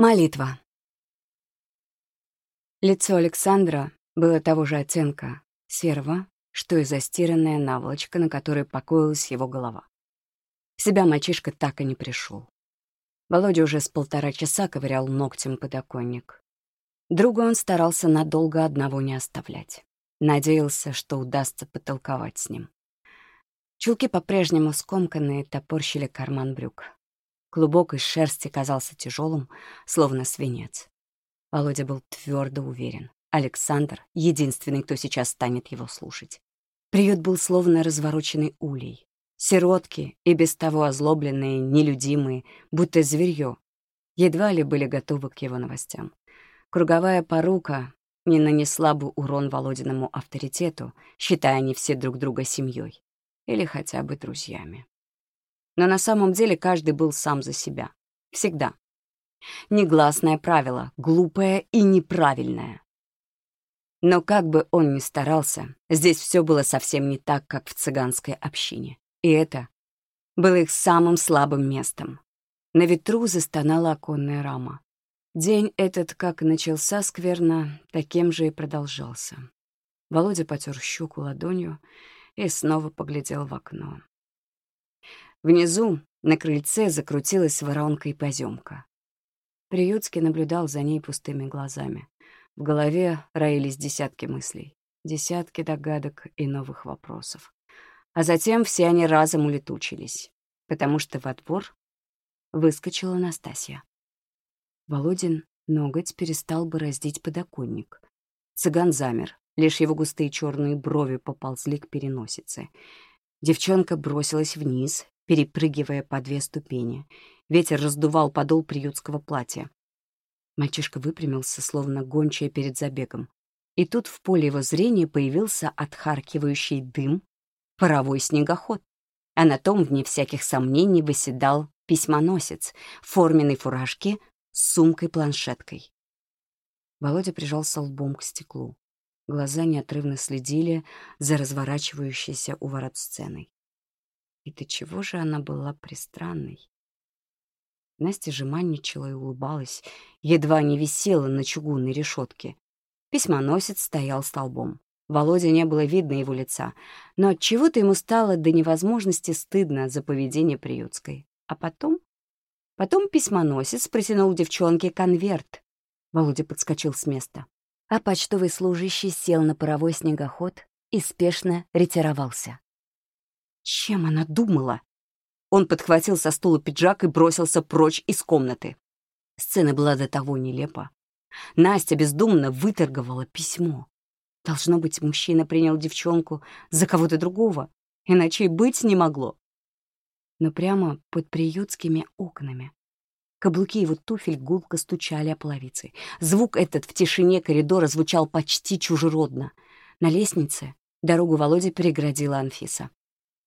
Молитва. Лицо Александра было того же оттенка, серого, что и застиранная наволочка, на которой покоилась его голова. В себя мальчишка так и не пришел. Володя уже с полтора часа ковырял ногтем подоконник. Друга он старался надолго одного не оставлять. Надеялся, что удастся потолковать с ним. Чулки по-прежнему скомканные топорщили карман брюк. Клубок из шерсти казался тяжелым, словно свинец. Володя был твердо уверен. Александр — единственный, кто сейчас станет его слушать. Приют был словно развороченный улей. Сиротки, и без того озлобленные, нелюдимые, будто зверье, едва ли были готовы к его новостям. Круговая порука не нанесла бы урон Володиному авторитету, считая они все друг друга семьей или хотя бы друзьями. Но на самом деле каждый был сам за себя. Всегда. Негласное правило, глупое и неправильное. Но как бы он ни старался, здесь все было совсем не так, как в цыганской общине. И это было их самым слабым местом. На ветру застонала оконная рама. День этот как начался скверно, таким же и продолжался. Володя потер щеку ладонью и снова поглядел в окно. Внизу, на крыльце, закрутилась воронка и поземка. Приютский наблюдал за ней пустыми глазами. В голове роились десятки мыслей, десятки догадок и новых вопросов. А затем все они разом улетучились, потому что во двор выскочила Настасья. Володин ноготь перестал бы раздеть подоконник. Цыган замер, лишь его густые черные брови поползли к переносице. Девчонка бросилась вниз, перепрыгивая по две ступени. Ветер раздувал подол приютского платья. Мальчишка выпрямился, словно гончая перед забегом. И тут в поле его зрения появился отхаркивающий дым паровой снегоход. А на том, вне всяких сомнений, выседал письмоносец в форменной фуражке с сумкой-планшеткой. Володя прижался лбом к стеклу. Глаза неотрывно следили за разворачивающейся у ворот сценой. И до чего же она была пристранной? Настя же манничала и улыбалась, едва не висела на чугунной решетке. Письмоносец стоял столбом. Володя не было видно его лица, но от чего то ему стало до невозможности стыдно за поведение приютской. А потом... Потом письмоносец протянул девчонке конверт. Володя подскочил с места. А почтовый служащий сел на паровой снегоход и спешно ретировался. Чем она думала? Он подхватил со стула пиджак и бросился прочь из комнаты. Сцена была до того нелепа. Настя бездумно выторговала письмо. Должно быть, мужчина принял девчонку за кого-то другого, иначе и быть не могло. Но прямо под приютскими окнами Каблуки его туфель гулко стучали о половицы. Звук этот в тишине коридора звучал почти чужеродно. На лестнице дорогу Володе переградила Анфиса.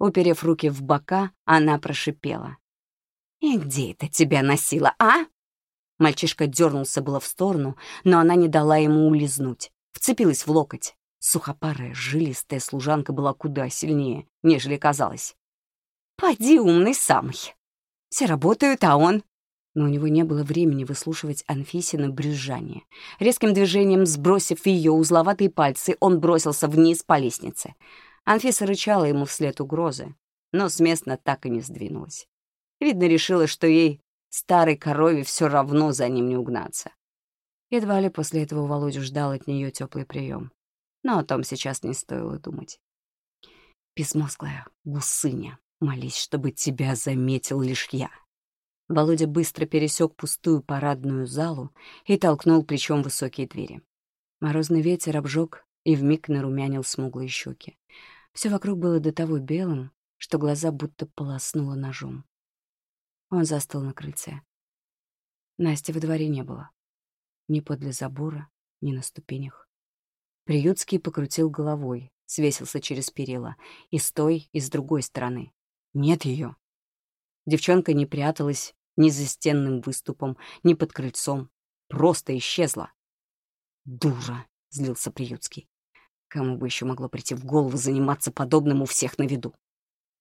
Уперев руки в бока, она прошипела. «И где это тебя носила, а?» Мальчишка дернулся было в сторону, но она не дала ему улизнуть. Вцепилась в локоть. Сухопарая, жилистая служанка была куда сильнее, нежели казалось. «Поди, умный самый. Все работают, а он...» Но у него не было времени выслушивать Анфисина брюзжание. Резким движением, сбросив ее узловатые пальцы, он бросился вниз по лестнице. Анфиса рычала ему вслед угрозы, но с места так и не сдвинулась. Видно, решила, что ей, старой корове, все равно за ним не угнаться. Едва ли после этого Володю ждал от нее теплый прием. Но о том сейчас не стоило думать. Безмозглая гусыня, молись, чтобы тебя заметил лишь я. Володя быстро пересек пустую парадную залу и толкнул плечом высокие двери. Морозный ветер обжег и вмиг нарумянил смуглые щеки. Все вокруг было до того белым, что глаза будто полоснуло ножом. Он застыл на крыльце. Насти во дворе не было. Ни подле забора, ни на ступенях. Приютский покрутил головой, свесился через перила, и с той, и с другой стороны. Нет ее. Девчонка не пряталась ни за стенным выступом, ни под крыльцом. Просто исчезла. «Дура!» — злился Приютский. Кому бы еще могло прийти в голову заниматься подобным у всех на виду?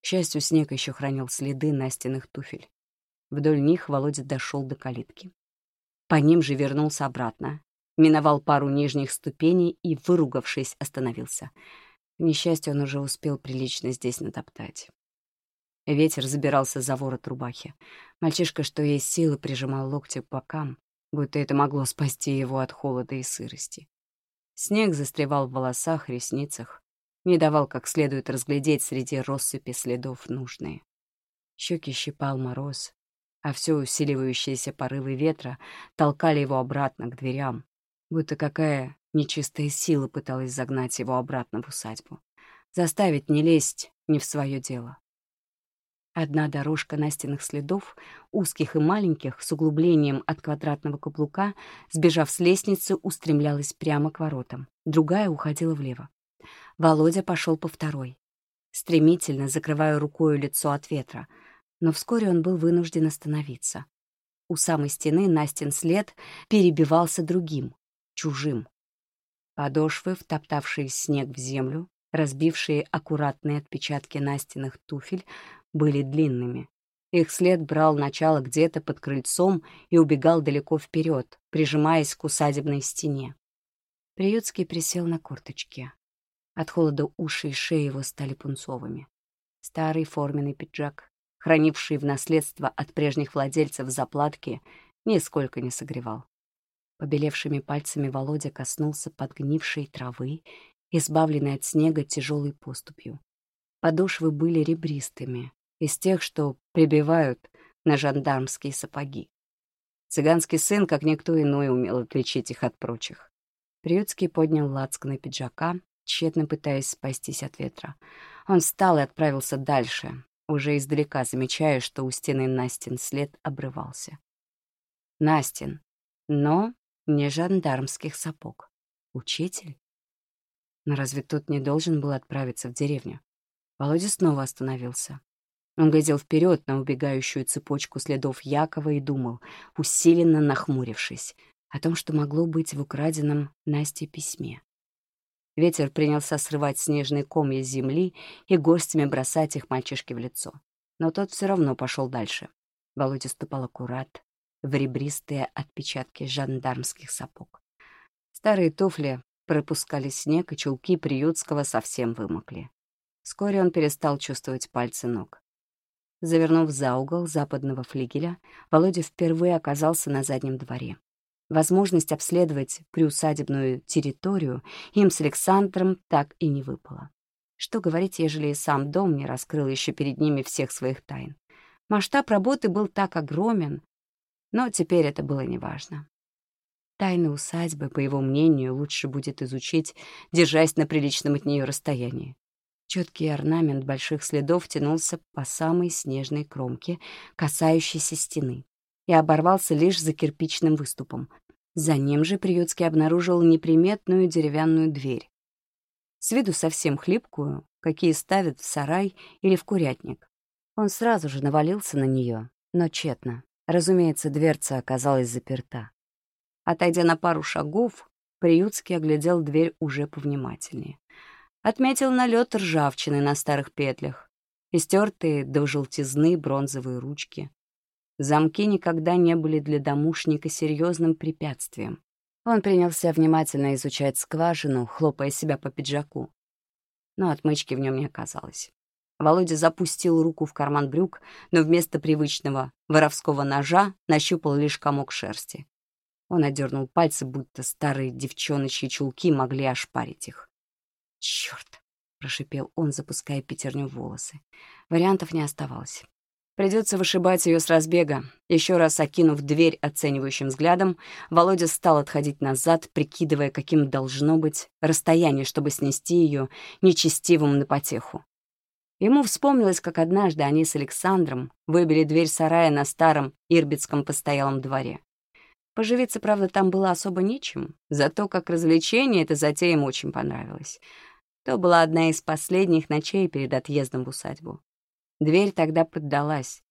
К счастью, снег еще хранил следы настенных туфель. Вдоль них Володя дошел до калитки. по ним же вернулся обратно, миновал пару нижних ступеней и, выругавшись, остановился. К несчастью, он уже успел прилично здесь натоптать. Ветер забирался за ворот рубахи. Мальчишка, что есть силы, прижимал локти к бокам, будто это могло спасти его от холода и сырости. Снег застревал в волосах, ресницах, не давал как следует разглядеть среди россыпи следов нужные. Щеки щипал мороз, а все усиливающиеся порывы ветра толкали его обратно к дверям, будто какая нечистая сила пыталась загнать его обратно в усадьбу, заставить не лезть не в свое дело. Одна дорожка настенных следов, узких и маленьких, с углублением от квадратного каблука, сбежав с лестницы, устремлялась прямо к воротам. Другая уходила влево. Володя пошел по второй, стремительно закрывая рукой лицо от ветра, но вскоре он был вынужден остановиться. У самой стены Настин след перебивался другим, чужим. Подошвы, втоптавшие снег в землю, разбившие аккуратные отпечатки Настиных туфель, были длинными. Их след брал начало где-то под крыльцом и убегал далеко вперед, прижимаясь к усадебной стене. Приютский присел на корточки. От холода уши и шеи его стали пунцовыми. Старый форменный пиджак, хранивший в наследство от прежних владельцев заплатки, нисколько не согревал. Побелевшими пальцами Володя коснулся подгнившей травы, избавленной от снега тяжелой поступью. Подошвы были ребристыми, из тех, что прибивают на жандармские сапоги. Цыганский сын, как никто иной, умел отличить их от прочих. Приютский поднял лацканы пиджака, тщетно пытаясь спастись от ветра. Он встал и отправился дальше, уже издалека замечая, что у стены Настин след обрывался. Настин, но не жандармских сапог. Учитель? Но разве тот не должен был отправиться в деревню? Володя снова остановился. Он глядел вперед на убегающую цепочку следов Якова и думал, усиленно нахмурившись, о том, что могло быть в украденном Насте письме. Ветер принялся срывать снежные комья с земли и горстями бросать их мальчишке в лицо. Но тот все равно пошел дальше. Володя ступал аккурат в ребристые отпечатки жандармских сапог. Старые туфли пропускали снег, и чулки приютского совсем вымокли. Вскоре он перестал чувствовать пальцы ног. Завернув за угол западного флигеля, Володя впервые оказался на заднем дворе. Возможность обследовать приусадебную территорию им с Александром так и не выпало. Что говорить, ежели и сам дом не раскрыл еще перед ними всех своих тайн. Масштаб работы был так огромен, но теперь это было неважно. Тайны усадьбы, по его мнению, лучше будет изучить, держась на приличном от нее расстоянии. Четкий орнамент больших следов тянулся по самой снежной кромке, касающейся стены, и оборвался лишь за кирпичным выступом. За ним же Приютский обнаружил неприметную деревянную дверь. С виду совсем хлипкую, какие ставят в сарай или в курятник. Он сразу же навалился на нее, но тщетно. Разумеется, дверца оказалась заперта. Отойдя на пару шагов, Приютский оглядел дверь уже повнимательнее отметил налет ржавчины на старых петлях, истертые до желтизны бронзовые ручки. Замки никогда не были для домушника серьезным препятствием. Он принялся внимательно изучать скважину, хлопая себя по пиджаку. Но отмычки в нем не оказалось. Володя запустил руку в карман брюк, но вместо привычного воровского ножа нащупал лишь комок шерсти. Он отдернул пальцы, будто старые девчоночьи чулки могли ошпарить их. «Черт!» — прошипел он, запуская пятерню в волосы. Вариантов не оставалось. Придется вышибать ее с разбега. Еще раз окинув дверь оценивающим взглядом, Володя стал отходить назад, прикидывая, каким должно быть расстояние, чтобы снести ее нечестивым на потеху. Ему вспомнилось, как однажды они с Александром выбили дверь сарая на старом Ирбитском постоялом дворе. Поживиться, правда, там было особо нечем, зато как развлечение эта затея ему очень понравилась. То была одна из последних ночей перед отъездом в усадьбу. Дверь тогда поддалась,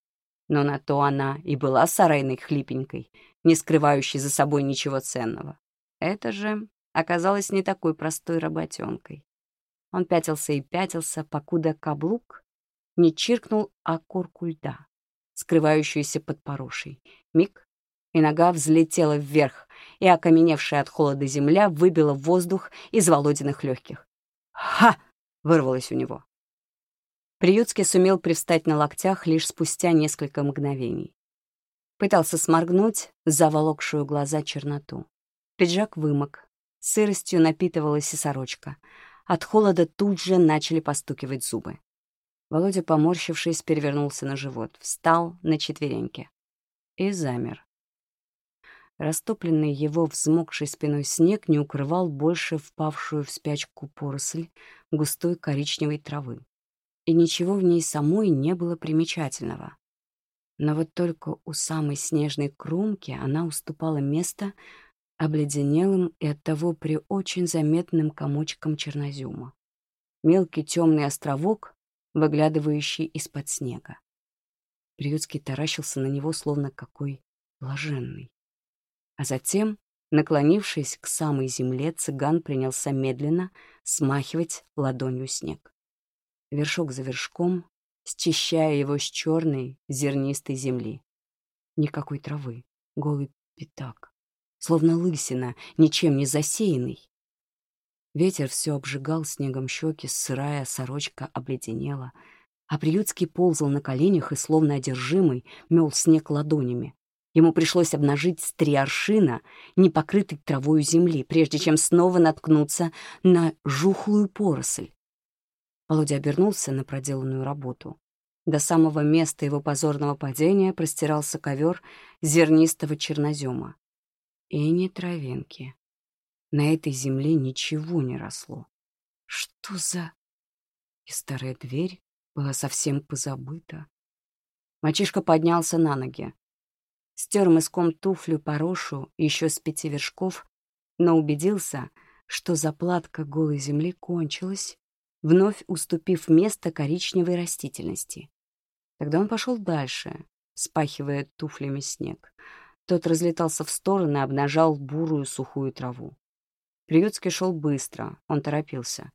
но на то она и была сарайной хлипенькой, не скрывающей за собой ничего ценного. Это же оказалось не такой простой работенкой. Он пятился и пятился, покуда каблук не чиркнул о корку льда, скрывающуюся под порошей. Миг, и нога взлетела вверх, и окаменевшая от холода земля выбила воздух из Володиных легких. «Ха!» — вырвалось у него. Приютский сумел привстать на локтях лишь спустя несколько мгновений. Пытался сморгнуть заволокшую глаза черноту. Пиджак вымок, сыростью напитывалась и сорочка. От холода тут же начали постукивать зубы. Володя, поморщившись, перевернулся на живот, встал на четвереньки и замер. Растопленный его взмокшей спиной снег не укрывал больше впавшую в спячку поросль густой коричневой травы и ничего в ней самой не было примечательного. Но вот только у самой снежной кромки она уступала место обледенелым и оттого при очень заметным комочкам чернозюма. Мелкий темный островок, выглядывающий из-под снега. Приютский таращился на него, словно какой блаженный. А затем, наклонившись к самой земле, цыган принялся медленно смахивать ладонью снег вершок за вершком, счищая его с черной зернистой земли. Никакой травы, голый пятак, словно лысина, ничем не засеянный. Ветер все обжигал снегом щеки, сырая сорочка обледенела, а Приютский ползал на коленях и, словно одержимый, мел снег ладонями. Ему пришлось обнажить с три аршина, не покрытой травою земли, прежде чем снова наткнуться на жухлую поросль. Володя обернулся на проделанную работу. До самого места его позорного падения простирался ковер зернистого чернозема. И не травинки. На этой земле ничего не росло. Что за... И старая дверь была совсем позабыта. Мальчишка поднялся на ноги. Стер мыском туфлю порошу еще с пяти вершков, но убедился, что заплатка голой земли кончилась, вновь уступив место коричневой растительности. Тогда он пошел дальше, спахивая туфлями снег. Тот разлетался в стороны, обнажал бурую сухую траву. Приютский шел быстро, он торопился.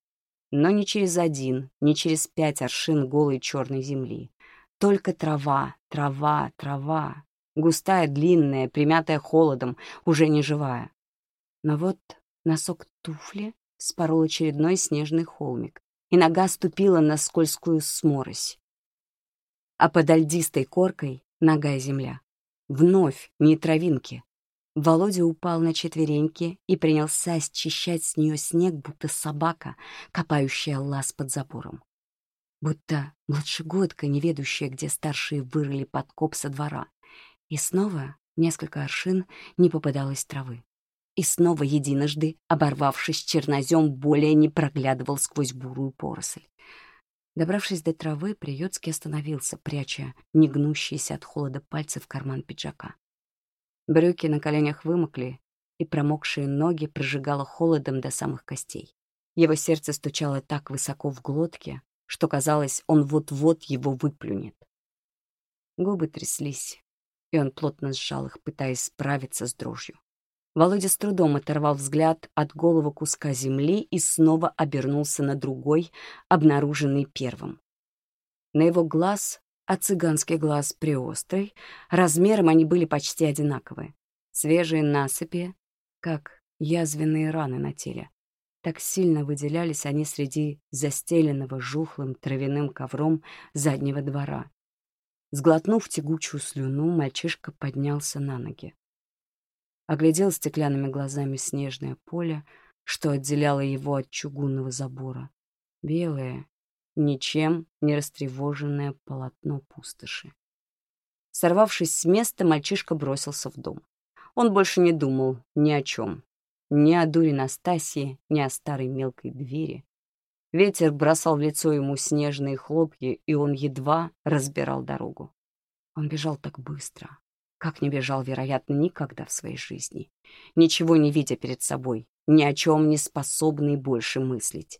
Но не через один, не через пять аршин голой черной земли. Только трава, трава, трава. Густая, длинная, примятая холодом, уже не живая. Но вот носок туфли спорол очередной снежный холмик и нога ступила на скользкую сморось. А под альдистой коркой нога и земля. Вновь не травинки. Володя упал на четвереньки и принялся счищать с нее снег, будто собака, копающая лаз под забором. Будто младшегодка, не ведущая, где старшие вырыли подкоп со двора. И снова несколько аршин не попадалось травы и снова единожды, оборвавшись, чернозем более не проглядывал сквозь бурую поросль. Добравшись до травы, Приютский остановился, пряча негнущиеся от холода пальцы в карман пиджака. Брюки на коленях вымокли, и промокшие ноги прожигало холодом до самых костей. Его сердце стучало так высоко в глотке, что казалось, он вот-вот его выплюнет. Губы тряслись, и он плотно сжал их, пытаясь справиться с дрожью. Володя с трудом оторвал взгляд от голого куска земли и снова обернулся на другой, обнаруженный первым. На его глаз, а цыганский глаз приострый, размером они были почти одинаковые. Свежие насыпи, как язвенные раны на теле. Так сильно выделялись они среди застеленного жухлым травяным ковром заднего двора. Сглотнув тягучую слюну, мальчишка поднялся на ноги оглядел стеклянными глазами снежное поле, что отделяло его от чугунного забора. Белое, ничем не растревоженное полотно пустоши. Сорвавшись с места, мальчишка бросился в дом. Он больше не думал ни о чем. Ни о дуре Настасии, ни о старой мелкой двери. Ветер бросал в лицо ему снежные хлопья, и он едва разбирал дорогу. Он бежал так быстро, как не бежал, вероятно, никогда в своей жизни, ничего не видя перед собой, ни о чем не способный больше мыслить.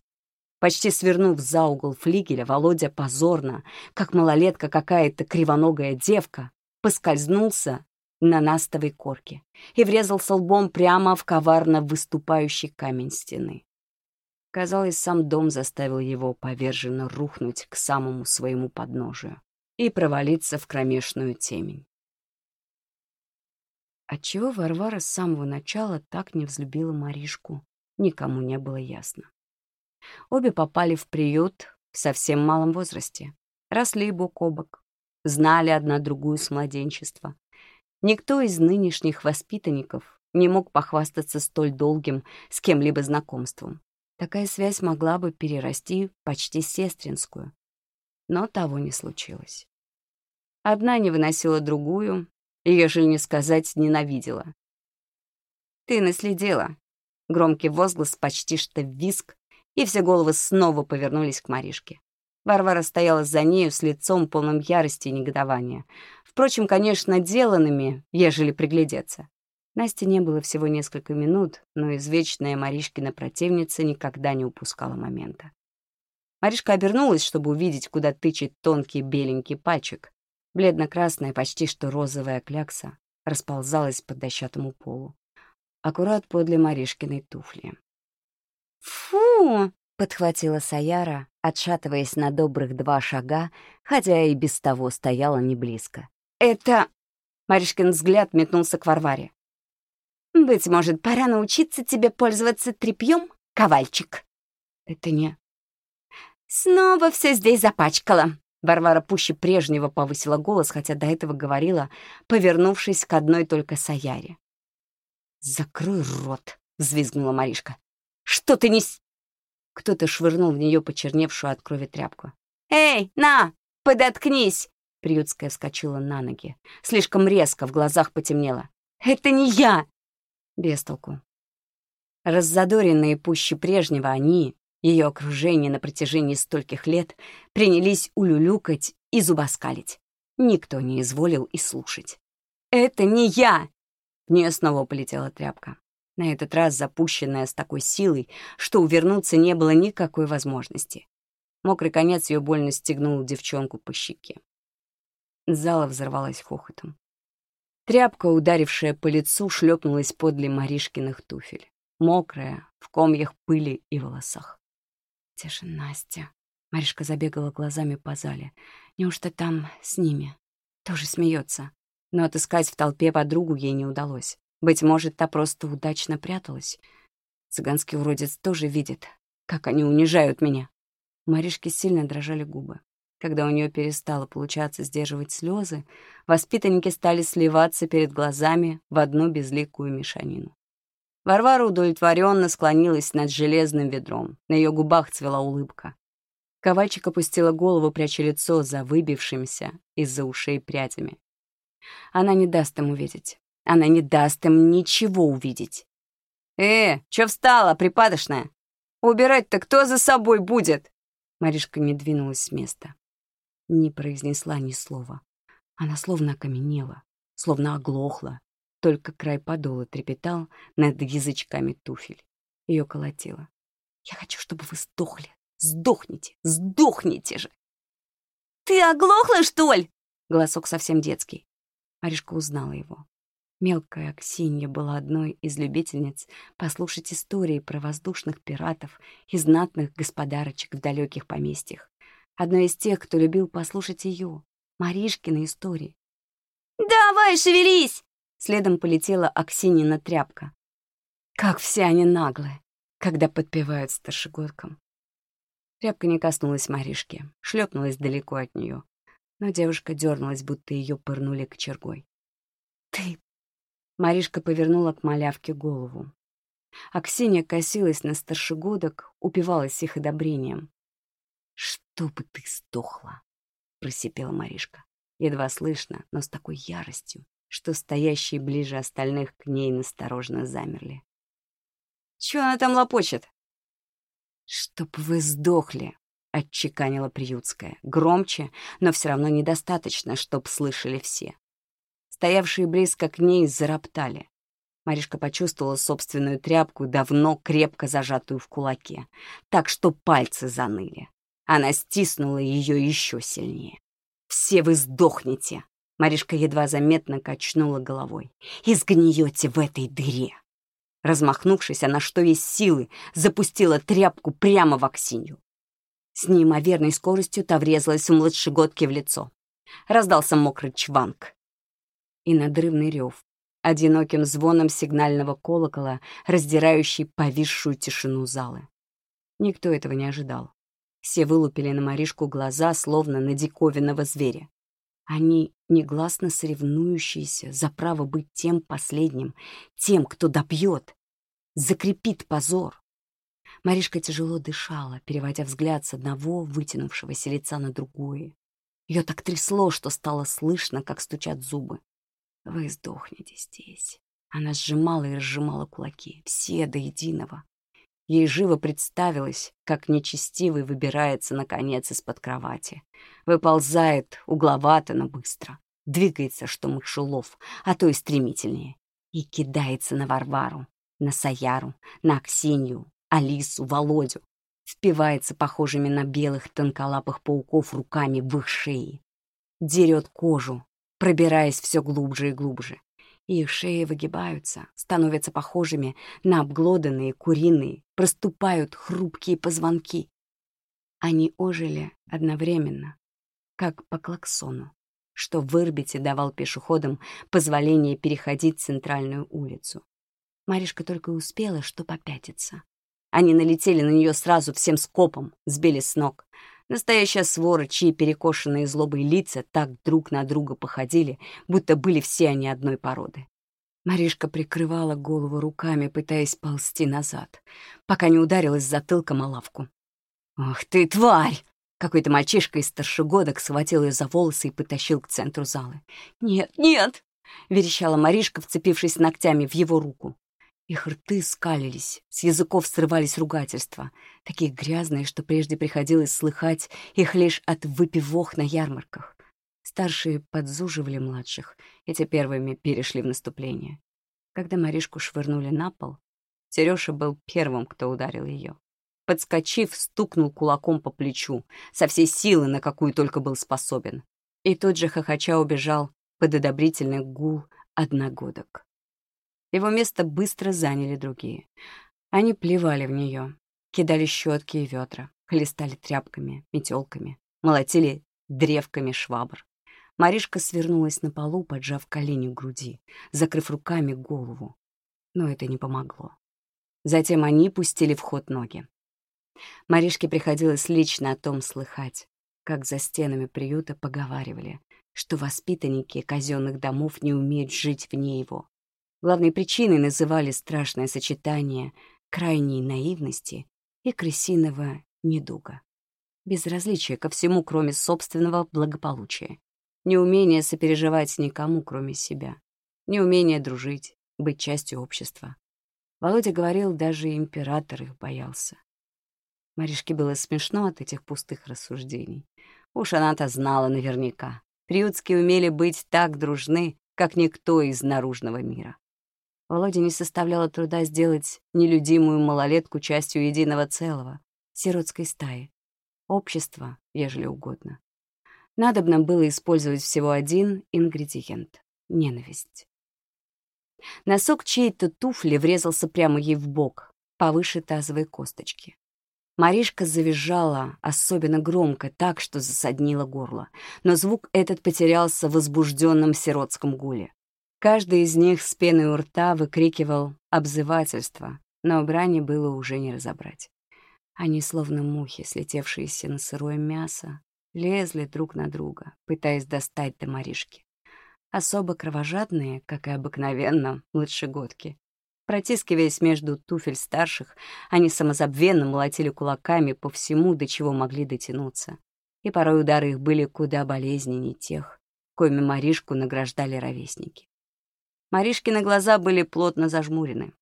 Почти свернув за угол флигеля, Володя позорно, как малолетка какая-то кривоногая девка, поскользнулся на настовой корке и врезался лбом прямо в коварно выступающий камень стены. Казалось, сам дом заставил его поверженно рухнуть к самому своему подножию и провалиться в кромешную темень. Отчего Варвара с самого начала так не взлюбила Маришку, никому не было ясно. Обе попали в приют в совсем малом возрасте, росли бок о бок, знали одна другую с младенчества. Никто из нынешних воспитанников не мог похвастаться столь долгим с кем-либо знакомством. Такая связь могла бы перерасти почти сестринскую. Но того не случилось. Одна не выносила другую, и, ежели не сказать, ненавидела. «Ты наследила!» Громкий возглас, почти что виск, и все головы снова повернулись к Маришке. Варвара стояла за нею с лицом полным ярости и негодования. Впрочем, конечно, деланными, ежели приглядеться. Насте не было всего несколько минут, но извечная Маришкина противница никогда не упускала момента. Маришка обернулась, чтобы увидеть, куда тычет тонкий беленький пальчик. Бледно-красная, почти что розовая клякса расползалась по дощатому полу. Аккурат подле Маришкиной туфли. «Фу!» — подхватила Саяра, отшатываясь на добрых два шага, хотя и без того стояла не близко. «Это...» — Маришкин взгляд метнулся к Варваре. «Быть может, пора научиться тебе пользоваться тряпьем, ковальчик?» «Это не...» «Снова все здесь запачкала», Варвара пуще прежнего повысила голос, хотя до этого говорила, повернувшись к одной только Саяре. «Закрой рот!» — взвизгнула Маришка. «Что ты не...» Кто-то швырнул в нее почерневшую от крови тряпку. «Эй, на, подоткнись!» Приютская вскочила на ноги. Слишком резко, в глазах потемнело. «Это не я!» Бестолку. Раззадоренные пуще прежнего, они, ее окружение на протяжении стольких лет, принялись улюлюкать и зубоскалить. Никто не изволил и слушать. «Это не я!» В нее снова полетела тряпка. На этот раз запущенная с такой силой, что увернуться не было никакой возможности. Мокрый конец ее больно стегнул девчонку по щеке. Зала взорвалась хохотом. Тряпка, ударившая по лицу, шлепнулась подле Маришкиных туфель. Мокрая, в комьях пыли и волосах. Где же Настя? Маришка забегала глазами по зале. Неужто там с ними? Тоже смеется. Но отыскать в толпе подругу ей не удалось. Быть может, та просто удачно пряталась. Цыганский уродец тоже видит, как они унижают меня. У Маришки сильно дрожали губы. Когда у нее перестало получаться сдерживать слезы, воспитанники стали сливаться перед глазами в одну безликую мешанину. Варвара удовлетворенно склонилась над железным ведром. На ее губах цвела улыбка. Ковальчик опустила голову, пряча лицо за выбившимся из-за ушей прядями. Она не даст им увидеть. Она не даст им ничего увидеть. «Э, чё встала, припадочная? Убирать-то кто за собой будет?» Маришка не двинулась с места. Не произнесла ни слова. Она словно окаменела, словно оглохла, только край подола трепетал над язычками туфель. Ее колотило. «Я хочу, чтобы вы сдохли. Сдохните! Сдохните же!» «Ты оглохла, что ли?» Голосок совсем детский. Маришка узнала его. Мелкая Аксинья была одной из любительниц послушать истории про воздушных пиратов и знатных господарочек в далеких поместьях. Одной из тех, кто любил послушать ее, Маришкины истории. «Давай, шевелись!» Следом полетела Аксинина тряпка. Как все они наглые, когда подпевают старшегодкам. Тряпка не коснулась Маришки, шлепнулась далеко от нее, но девушка дернулась, будто ее пырнули кочергой. «Ты...» Маришка повернула к малявке голову. Аксинья косилась на старшегодок, упивалась их одобрением. «Чтобы ты сдохла!» — просипела Маришка. Едва слышно, но с такой яростью, что стоящие ближе остальных к ней насторожно замерли. «Чё она там лопочет?» «Чтоб вы сдохли!» — отчеканила Приютская. Громче, но все равно недостаточно, чтоб слышали все. Стоявшие близко к ней зароптали. Маришка почувствовала собственную тряпку, давно крепко зажатую в кулаке, так что пальцы заныли. Она стиснула ее еще сильнее. «Все вы сдохнете!» Маришка едва заметно качнула головой. «Изгниете в этой дыре!» Размахнувшись, она что есть силы запустила тряпку прямо в Аксинью. С неимоверной скоростью та врезалась у младшегодки в лицо. Раздался мокрый чванг. И надрывный рев. одиноким звоном сигнального колокола, раздирающий повисшую тишину залы. Никто этого не ожидал. Все вылупили на Маришку глаза, словно на диковинного зверя. Они негласно соревнующиеся за право быть тем последним, тем, кто добьет, закрепит позор. Маришка тяжело дышала, переводя взгляд с одного вытянувшегося лица на другое. Ее так трясло, что стало слышно, как стучат зубы. «Вы сдохнете здесь». Она сжимала и разжимала кулаки, все до единого. Ей живо представилось, как нечестивый выбирается, наконец, из-под кровати. Выползает угловато, но быстро. Двигается, что мышелов, а то и стремительнее. И кидается на Варвару, на Саяру, на Аксинью, Алису, Володю. Впивается похожими на белых тонколапых пауков руками в их шеи. Дерет кожу, пробираясь все глубже и глубже. Их шеи выгибаются, становятся похожими на обглоданные куриные, проступают хрупкие позвонки. Они ожили одновременно, как по клаксону, что в Ирбите давал пешеходам позволение переходить центральную улицу. Маришка только успела, что попятиться. Они налетели на нее сразу всем скопом, сбили с ног. Настоящая свора, чьи перекошенные злобой лица так друг на друга походили, будто были все они одной породы. Маришка прикрывала голову руками, пытаясь ползти назад, пока не ударилась затылком о лавку. «Ах ты, тварь!» Какой-то мальчишка из старшегодок схватил ее за волосы и потащил к центру залы. «Нет, нет!» — верещала Маришка, вцепившись ногтями в его руку. Их рты скалились, с языков срывались ругательства, такие грязные, что прежде приходилось слыхать их лишь от выпивох на ярмарках. Старшие подзуживали младших, эти первыми перешли в наступление. Когда Маришку швырнули на пол, Серёжа был первым, кто ударил ее. Подскочив, стукнул кулаком по плечу, со всей силы, на какую только был способен. И тот же хохоча убежал под одобрительный гул одногодок. Его место быстро заняли другие. Они плевали в нее, кидали щетки и ведра, хлестали тряпками, метелками, молотили древками швабр. Маришка свернулась на полу, поджав колени к груди, закрыв руками голову. Но это не помогло. Затем они пустили в ход ноги. Маришке приходилось лично о том слыхать, как за стенами приюта поговаривали, что воспитанники казенных домов не умеют жить вне его, Главной причиной называли страшное сочетание крайней наивности и крысиного недуга. Безразличие ко всему, кроме собственного благополучия. Неумение сопереживать никому, кроме себя. Неумение дружить, быть частью общества. Володя говорил, даже император их боялся. Маришке было смешно от этих пустых рассуждений. Уж она-то знала наверняка. Приютские умели быть так дружны, как никто из наружного мира. Володе не составляло труда сделать нелюдимую малолетку частью единого целого, сиротской стаи. Общества, ежели угодно. Надобно было использовать всего один ингредиент — ненависть. Носок чьей-то туфли врезался прямо ей в бок, повыше тазовой косточки. Маришка завизжала особенно громко, так, что засаднило горло, но звук этот потерялся в возбужденном сиротском гуле. Каждый из них с пеной у рта выкрикивал обзывательство, но брани было уже не разобрать. Они, словно мухи, слетевшиеся на сырое мясо, лезли друг на друга, пытаясь достать до Маришки. Особо кровожадные, как и обыкновенно, младшегодки. Протискиваясь между туфель старших, они самозабвенно молотили кулаками по всему, до чего могли дотянуться. И порой удары их были куда болезненнее тех, коими Маришку награждали ровесники. Маришкины глаза были плотно зажмурены.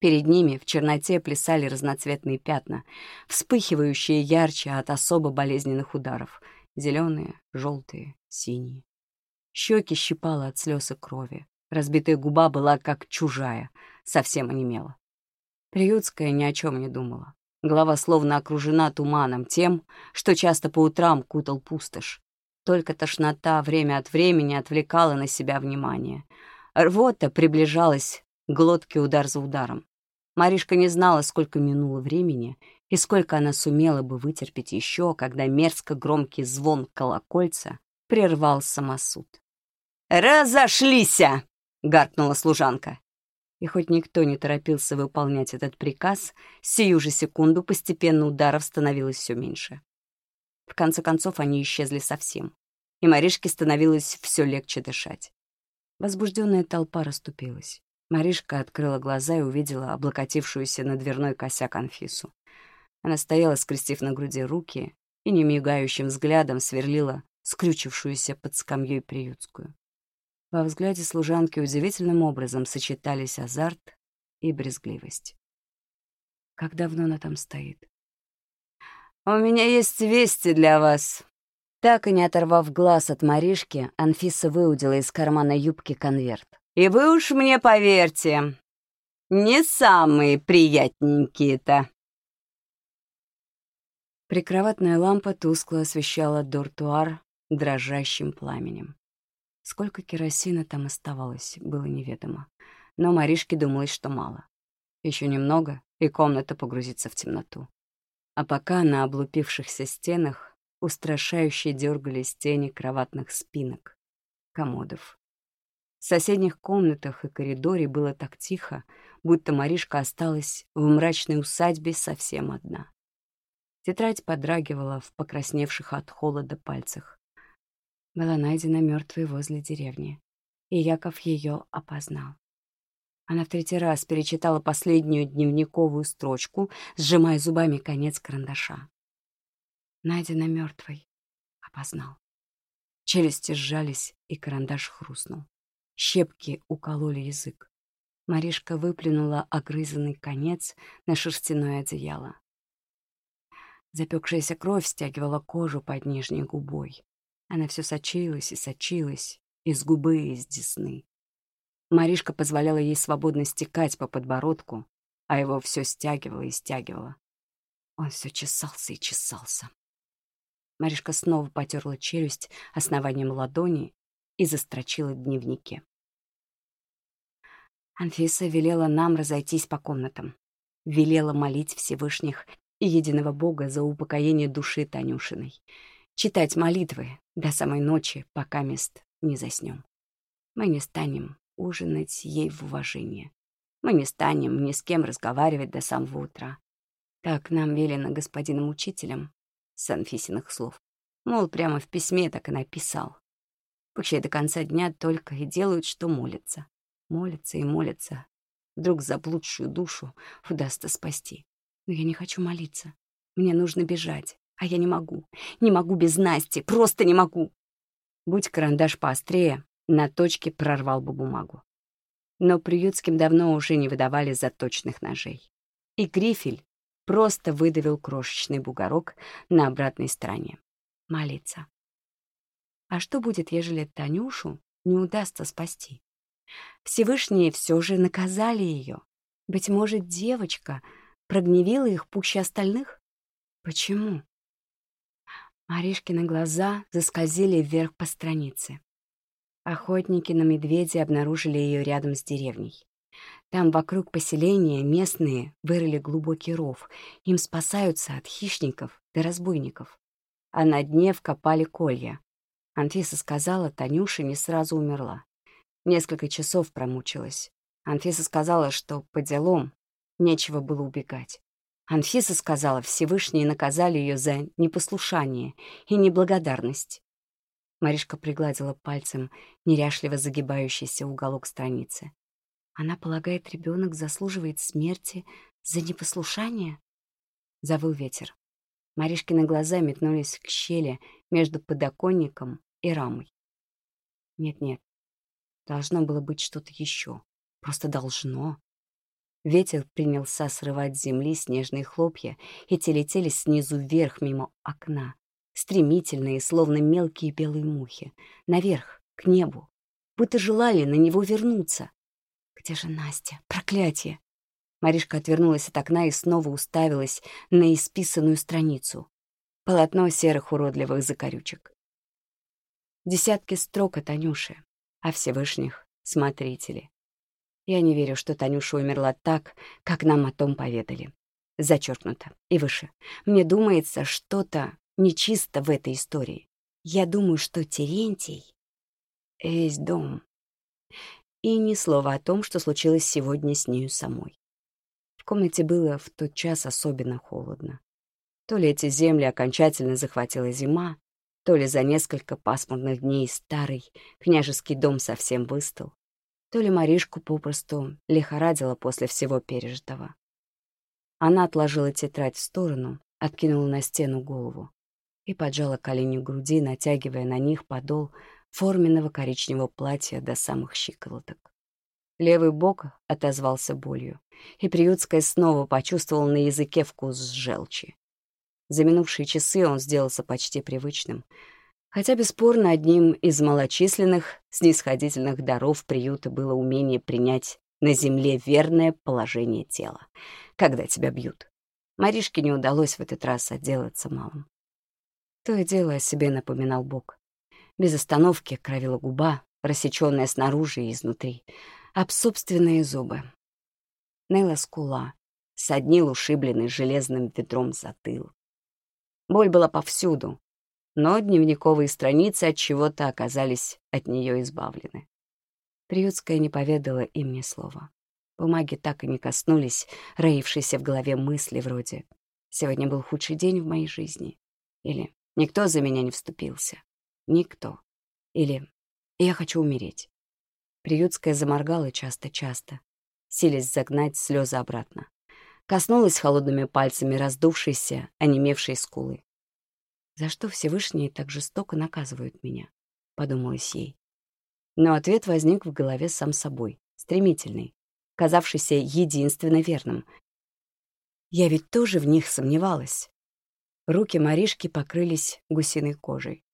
Перед ними в черноте плясали разноцветные пятна, вспыхивающие ярче от особо болезненных ударов. Зеленые, желтые, синие. Щеки щипало от слез и крови. Разбитая губа была как чужая, совсем онемела. Приютская ни о чем не думала. Голова словно окружена туманом, тем, что часто по утрам кутал пустошь. Только тошнота время от времени отвлекала на себя внимание — Рвота приближалась, глотки удар за ударом. Маришка не знала, сколько минуло времени и сколько она сумела бы вытерпеть еще, когда мерзко громкий звон колокольца прервал самосуд. «Разошлися!» — гаркнула служанка. И хоть никто не торопился выполнять этот приказ, сию же секунду постепенно ударов становилось все меньше. В конце концов, они исчезли совсем, и Маришке становилось все легче дышать. Возбужденная толпа расступилась. Маришка открыла глаза и увидела облокотившуюся на дверной косяк Анфису. Она стояла, скрестив на груди руки, и немигающим взглядом сверлила скрючившуюся под скамьей приютскую. Во взгляде служанки удивительным образом сочетались азарт и брезгливость. Как давно она там стоит? «У меня есть вести для вас». Так и не оторвав глаз от Маришки, Анфиса выудила из кармана юбки конверт. «И вы уж мне поверьте, не самые приятненькие-то». Прикроватная лампа тускло освещала дортуар дрожащим пламенем. Сколько керосина там оставалось, было неведомо. Но Маришке думалось, что мало. Еще немного, и комната погрузится в темноту. А пока на облупившихся стенах устрашающе дергались тени кроватных спинок, комодов. В соседних комнатах и коридоре было так тихо, будто Маришка осталась в мрачной усадьбе совсем одна. Тетрадь подрагивала в покрасневших от холода пальцах была найдена мертвой возле деревни, и Яков ее опознал. Она в третий раз перечитала последнюю дневниковую строчку, сжимая зубами конец карандаша. Найдена мертвой. Опознал. Челюсти сжались, и карандаш хрустнул. Щепки укололи язык. Маришка выплюнула огрызанный конец на шерстяное одеяло. Запекшаяся кровь стягивала кожу под нижней губой. Она все сочилась и сочилась, из губы и из десны. Маришка позволяла ей свободно стекать по подбородку, а его все стягивало и стягивало. Он все чесался и чесался. Маришка снова потерла челюсть основанием ладони и застрочила в дневнике. Анфиса велела нам разойтись по комнатам. Велела молить Всевышних и единого Бога за упокоение души Танюшиной читать молитвы до самой ночи, пока мест не заснем. Мы не станем ужинать ей в уважение. Мы не станем ни с кем разговаривать до самого утра. Так нам велено господином учителем с Анфисиных слов. Мол, прямо в письме так и написал. Вообще до конца дня только и делают, что молятся. Молятся и молятся. Вдруг заблудшую душу удастся спасти. Но я не хочу молиться. Мне нужно бежать. А я не могу. Не могу без Насти. Просто не могу. Будь карандаш поострее, на точке прорвал бы бумагу. Но приютским давно уже не выдавали заточных ножей. И грифель просто выдавил крошечный бугорок на обратной стороне. Молиться. А что будет, ежели Танюшу не удастся спасти? Всевышние все же наказали ее. Быть может, девочка прогневила их пуще остальных? Почему? Маришкины глаза заскользили вверх по странице. Охотники на медведя обнаружили ее рядом с деревней. Там вокруг поселения местные вырыли глубокий ров. Им спасаются от хищников до разбойников. А на дне вкопали колья. Анфиса сказала, Танюша не сразу умерла. Несколько часов промучилась. Анфиса сказала, что по делам нечего было убегать. Анфиса сказала, Всевышние наказали ее за непослушание и неблагодарность. Маришка пригладила пальцем неряшливо загибающийся уголок страницы. Она полагает, ребенок заслуживает смерти за непослушание? Завыл ветер. Маришкины глаза метнулись к щели между подоконником и рамой. Нет-нет, должно было быть что-то еще. Просто должно. Ветер принялся срывать с земли снежные хлопья, и те летели снизу вверх мимо окна, стремительные, словно мелкие белые мухи, наверх, к небу, будто желали на него вернуться. Где же Настя? Проклятие! Маришка отвернулась от окна и снова уставилась на исписанную страницу. Полотно серых уродливых закорючек. Десятки строк от Анюши, а Всевышних — смотрители. Я не верю, что Танюша умерла так, как нам о том поведали. Зачеркнуто. И выше. Мне думается, что-то нечисто в этой истории. Я думаю, что Терентий... Весь дом. И ни слова о том, что случилось сегодня с нею самой. В комнате было в тот час особенно холодно. То ли эти земли окончательно захватила зима, то ли за несколько пасмурных дней старый княжеский дом совсем выстыл, то ли Маришку попросту лихорадила после всего пережитого. Она отложила тетрадь в сторону, откинула на стену голову и поджала колени груди, натягивая на них подол форменного коричневого платья до самых щиколоток. Левый бок отозвался болью, и Приютская снова почувствовал на языке вкус желчи. За минувшие часы он сделался почти привычным, хотя бесспорно одним из малочисленных снисходительных даров приюта было умение принять на земле верное положение тела, когда тебя бьют. Маришке не удалось в этот раз отделаться малым. То и дело о себе напоминал Бог. Без остановки кровила губа, рассечённая снаружи и изнутри, об собственные зубы. Ныла скула, соднил ушибленный железным ведром затылок. Боль была повсюду, но дневниковые страницы от чего-то оказались от нее избавлены. Приютская не поведала им ни слова. Бумаги так и не коснулись роившейся в голове мысли вроде «Сегодня был худший день в моей жизни» или Никто за меня не вступился. Никто. Или «Я хочу умереть». Приютская заморгала часто-часто, силясь загнать слезы обратно. Коснулась холодными пальцами раздувшейся, онемевшей скулы. «За что Всевышние так жестоко наказывают меня?» — подумалось ей. Но ответ возник в голове сам собой, стремительный, казавшийся единственно верным. Я ведь тоже в них сомневалась. Руки Маришки покрылись гусиной кожей.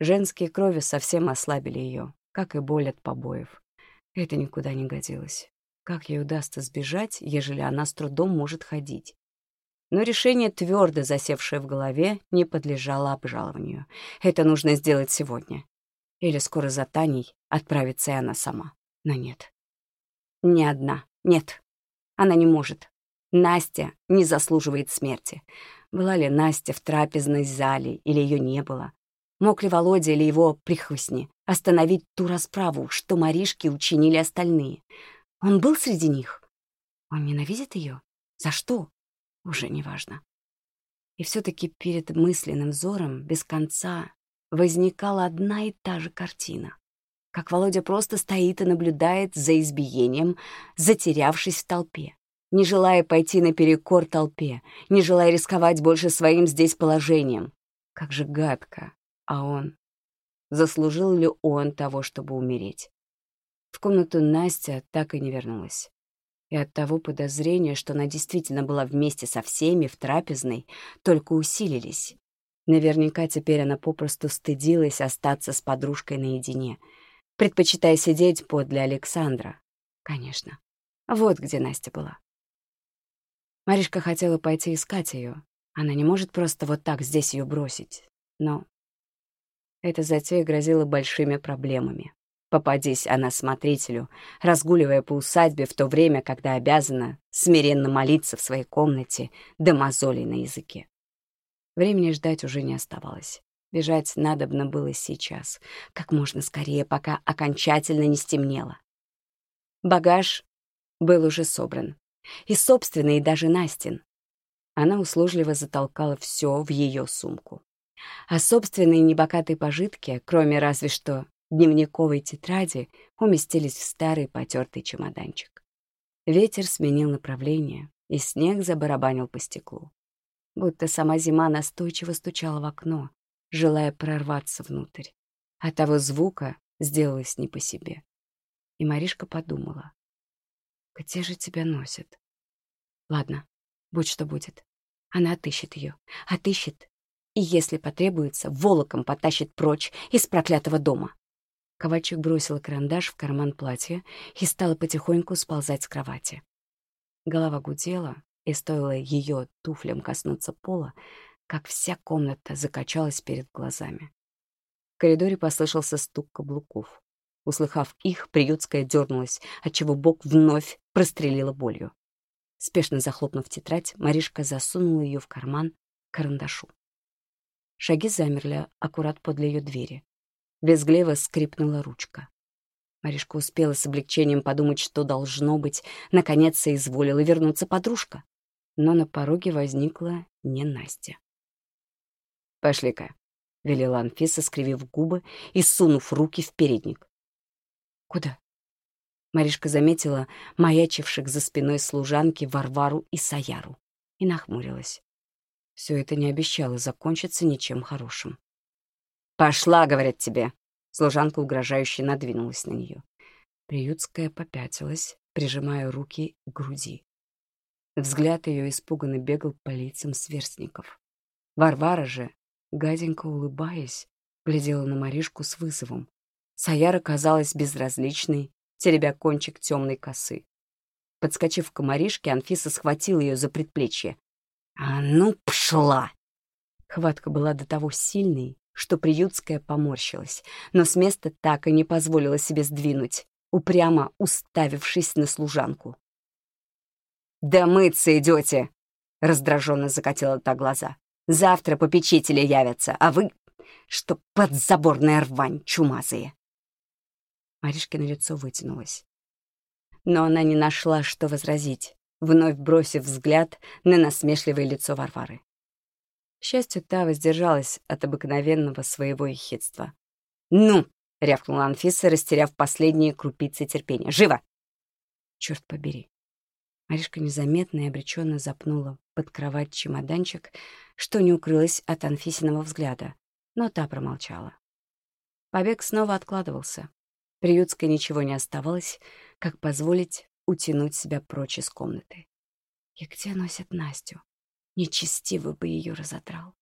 Женские крови совсем ослабили ее, как и боль от побоев. Это никуда не годилось. Как ей удастся сбежать, ежели она с трудом может ходить? Но решение, твердо засевшее в голове, не подлежало обжалованию. Это нужно сделать сегодня. Или скоро за Таней отправится и она сама. Но нет. Не одна. Нет. Она не может. Настя не заслуживает смерти. Была ли Настя в трапезной зале, или ее не было? Мог ли Володя или его прихвостни остановить ту расправу, что Маришки учинили остальные? Он был среди них? Он ненавидит ее? За что? Уже неважно. И все-таки перед мысленным взором без конца возникала одна и та же картина. Как Володя просто стоит и наблюдает за избиением, затерявшись в толпе не желая пойти наперекор толпе, не желая рисковать больше своим здесь положением. Как же гадко. А он? Заслужил ли он того, чтобы умереть? В комнату Настя так и не вернулась. И от того подозрения, что она действительно была вместе со всеми в трапезной, только усилились. Наверняка теперь она попросту стыдилась остаться с подружкой наедине, предпочитая сидеть подле Александра. Конечно. Вот где Настя была. Маришка хотела пойти искать ее. Она не может просто вот так здесь ее бросить. Но эта затея грозила большими проблемами. Попадись она смотрителю, разгуливая по усадьбе в то время, когда обязана смиренно молиться в своей комнате до мозолей на языке. Времени ждать уже не оставалось. Бежать надобно было сейчас, как можно скорее, пока окончательно не стемнело. Багаж был уже собран и собственный, и даже Настин. Она услужливо затолкала все в ее сумку. А собственные небогатые пожитки, кроме разве что дневниковой тетради, уместились в старый потертый чемоданчик. Ветер сменил направление, и снег забарабанил по стеклу. Будто сама зима настойчиво стучала в окно, желая прорваться внутрь. От того звука сделалось не по себе. И Маришка подумала, где же тебя носит? Ладно, будь что будет. Она отыщет ее, отыщет. И если потребуется, волоком потащит прочь из проклятого дома. Ковальчик бросила карандаш в карман платья и стала потихоньку сползать с кровати. Голова гудела, и стоило ее туфлям коснуться пола, как вся комната закачалась перед глазами. В коридоре послышался стук каблуков. Услыхав их, приютская дернулась, отчего бок вновь прострелила болью. Спешно захлопнув тетрадь, Маришка засунула ее в карман карандашу. Шаги замерли аккурат подле ее двери. Безгливо скрипнула ручка. Маришка успела с облегчением подумать, что должно быть. Наконец соизволила вернуться подружка. Но на пороге возникла не Настя. «Пошли-ка», — велела Анфиса, скривив губы и сунув руки в передник. «Куда?» Маришка заметила маячивших за спиной служанки Варвару и Саяру и нахмурилась. Все это не обещало закончиться ничем хорошим. «Пошла, — говорят тебе!» Служанка угрожающе надвинулась на нее. Приютская попятилась, прижимая руки к груди. Взгляд ее испуганно бегал по лицам сверстников. Варвара же, гаденько улыбаясь, глядела на Маришку с вызовом. Саяра казалась безразличной, теребя кончик темной косы. Подскочив к Маришке, Анфиса схватила ее за предплечье. «А ну, пшла!» Хватка была до того сильной, что приютская поморщилась, но с места так и не позволила себе сдвинуть, упрямо уставившись на служанку. «Да мыться идете!» — раздраженно закатила та глаза. «Завтра попечители явятся, а вы, что подзаборная рвань чумазые!» Маришкино лицо вытянулось. Но она не нашла, что возразить, вновь бросив взгляд на насмешливое лицо Варвары. К счастью, та воздержалась от обыкновенного своего ехидства. «Ну!» — рявкнула Анфиса, растеряв последние крупицы терпения. «Живо!» «Черт побери!» Маришка незаметно и обреченно запнула под кровать чемоданчик, что не укрылось от Анфисиного взгляда, но та промолчала. Побег снова откладывался. Приютской ничего не оставалось, как позволить утянуть себя прочь из комнаты. И где носят Настю? Нечестиво бы ее разодрал.